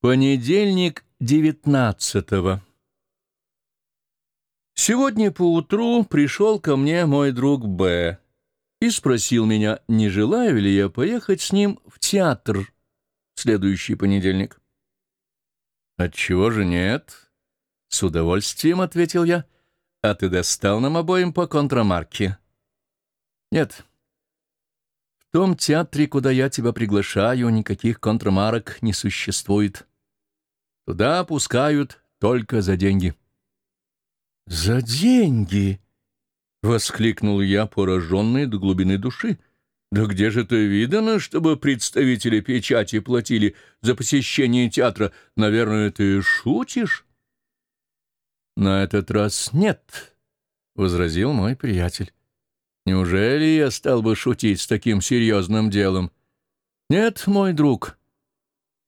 Понедельник, девятнадцатого. Сегодня поутру пришел ко мне мой друг Б. и спросил меня, не желаю ли я поехать с ним в театр в следующий понедельник. «Отчего же нет?» «С удовольствием», — ответил я. «А ты достал нам обоим по контрамарке?» «Нет, в том театре, куда я тебя приглашаю, никаких контрамарок не существует. Туда пускают только за деньги». «За деньги?» — воскликнул я, пораженный до глубины души. «Да где же это видано, чтобы представители печати платили за посещение театра? Наверное, ты шутишь?» «На этот раз нет», — возразил мой приятель. Неужели я стал бы шутить с таким серьезным делом? Нет, мой друг.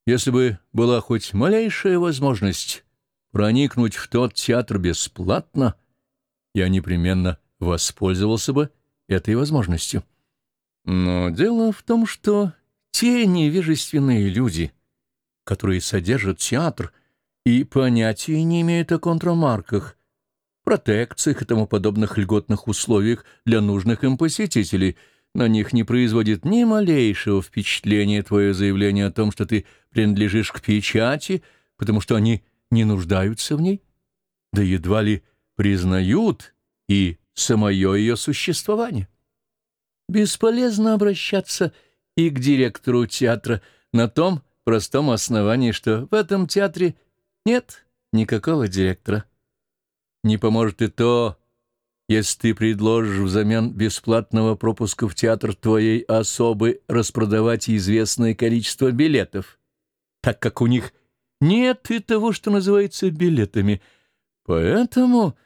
Если бы была хоть малейшая возможность проникнуть в тот театр бесплатно, я непременно воспользовался бы этой возможностью. Но дело в том, что те невежественные люди, которые содержат театр и понятия не имеют о контрамарках, протекциях и тому подобных льготных условиях для нужных им посетителей. На них не производит ни малейшего впечатления твое заявление о том, что ты принадлежишь к печати, потому что они не нуждаются в ней, да едва ли признают и самое ее существование. Бесполезно обращаться и к директору театра на том простом основании, что в этом театре нет никакого директора. Не поможет и то, если ты предложишь взамен бесплатного пропуска в театр твоей особы распродавать известное количество билетов, так как у них нет и того, что называется билетами. Поэтому,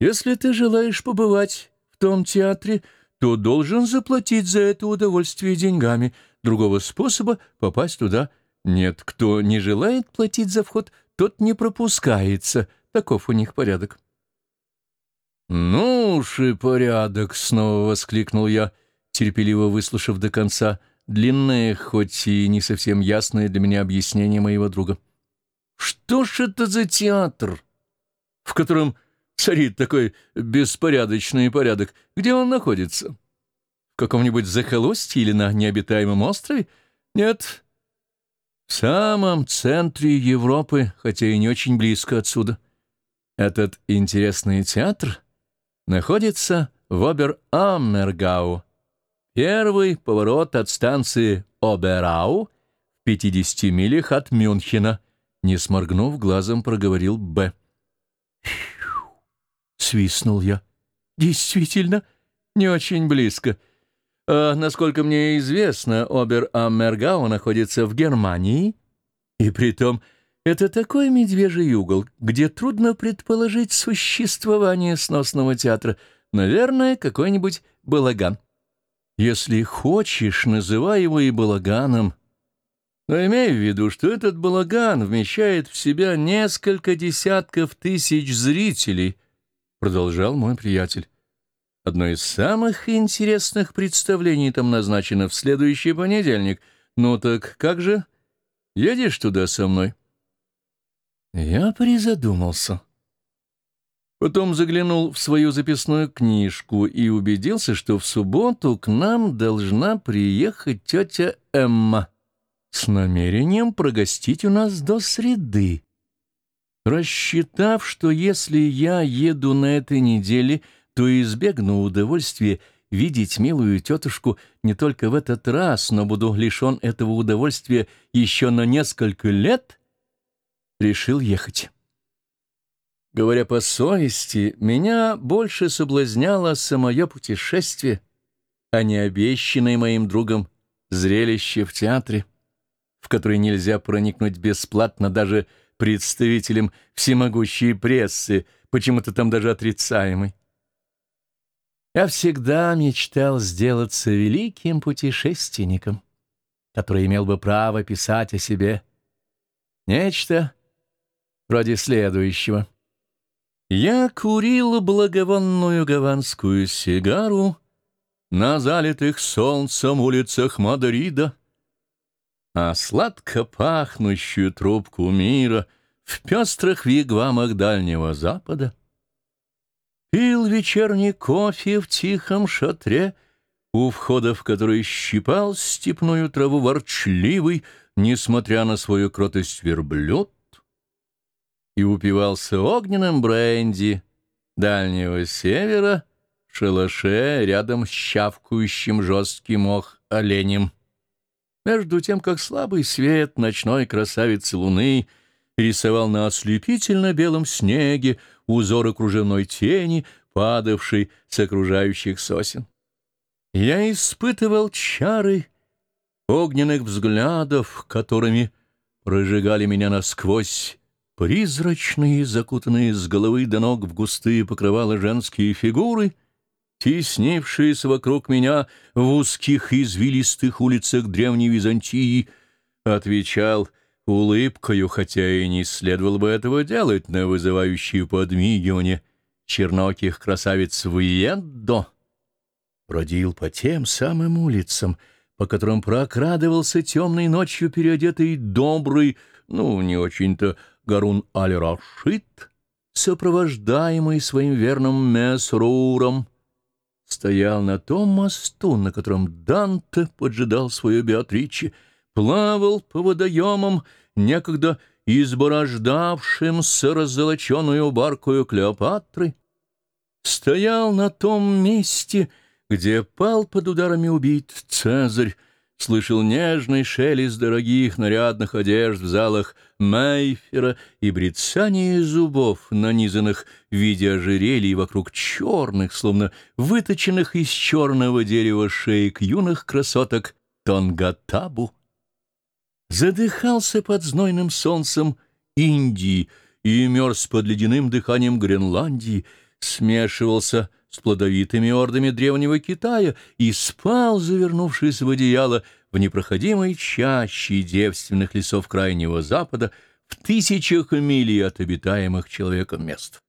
если ты желаешь побывать в том театре, то должен заплатить за это удовольствие деньгами. Другого способа попасть туда нет. Кто не желает платить за вход, тот не пропускается. Таков у них порядок. «Ну уж и порядок!» — снова воскликнул я, терпеливо выслушав до конца длинное, хоть и не совсем ясное для меня объяснение моего друга. «Что ж это за театр, в котором царит такой беспорядочный порядок? Где он находится? В каком-нибудь захолустье или на необитаемом острове? Нет, в самом центре Европы, хотя и не очень близко отсюда. Этот интересный театр — находится в Обер-Аммергау. Первый поворот от станции Оберау в 50 милях от Мюнхена. Не сморгнув глазом, проговорил Б. Свистнул я. Действительно, не очень близко. А, насколько мне известно, Обер-Аммергау находится в Германии, и притом это такой медвежий угол, где трудно предположить существование сносного театра. Наверное, какой-нибудь балаган. Если хочешь, называй его и балаганом. Но имей в виду, что этот балаган вмещает в себя несколько десятков тысяч зрителей, продолжал мой приятель. Одно из самых интересных представлений там назначено в следующий понедельник. Ну так как же? Едешь туда со мной? Я призадумался. Потом заглянул в свою записную книжку и убедился, что в субботу к нам должна приехать тетя Эмма с намерением прогостить у нас до среды. Рассчитав, что если я еду на этой неделе, то избегну удовольствия видеть милую тетушку не только в этот раз, но буду лишен этого удовольствия еще на несколько лет — решил ехать. Говоря по совести, меня больше соблазняло самое путешествие, а не обещанное моим другом зрелище в театре, в которое нельзя проникнуть бесплатно даже представителям всемогущей прессы, почему-то там даже отрицаемой. Я всегда мечтал сделаться великим путешественником, который имел бы право писать о себе нечто вроде следующего. Я курил благовонную гаванскую сигару на залитых солнцем улицах Мадрида. а сладко пахнущую трубку мира в пестрых вигвамах Дальнего Запада. Пил вечерний кофе в тихом шатре, у входа в который щипал степную траву ворчливый, несмотря на свою кротость верблюд, и упивался огненным бренди Дальнего Севера в шалаше рядом с чавкающим жесткий мох оленем. Между тем, как слабый свет ночной красавицы луны рисовал на ослепительно белом снеге узоры кружевной тени, падавшей с окружающих сосен. Я испытывал чары огненных взглядов, которыми прожигали меня насквозь призрачные, закутанные с головы до ног в густые покрывала женские фигуры — теснившиеся вокруг меня в узких извилистых улицах Древней Византии, отвечал улыбкою, хотя и не следовало бы этого делать на вызывающие подмигивание черноких красавиц Виендо, бродил по тем самым улицам, по которым прокрадывался темной ночью переодетый добрый, ну, не очень-то, Гарун Аль-Рашид, сопровождаемый своим верным Месруром, стоял на том мосту, на котором Данте поджидал свою Беатриче, плавал по водоемам, некогда изборождавшимся раззолоченную баркою Клеопатры, стоял на том месте, где пал под ударами убит Цезарь, слышал нежный шелест дорогих нарядных одежд в залах Мейфера и брецание зубов, нанизанных в виде ожерелий вокруг черных, словно выточенных из черного дерева шеек юных красоток Тонгатабу. Задыхался под знойным солнцем Индии и мерз под ледяным дыханием Гренландии, смешивался с плодовитыми ордами древнего Китая и спал, завернувшись в одеяло, в непроходимой чаще девственных лесов Крайнего Запада в тысячах миль от обитаемых человеком мест.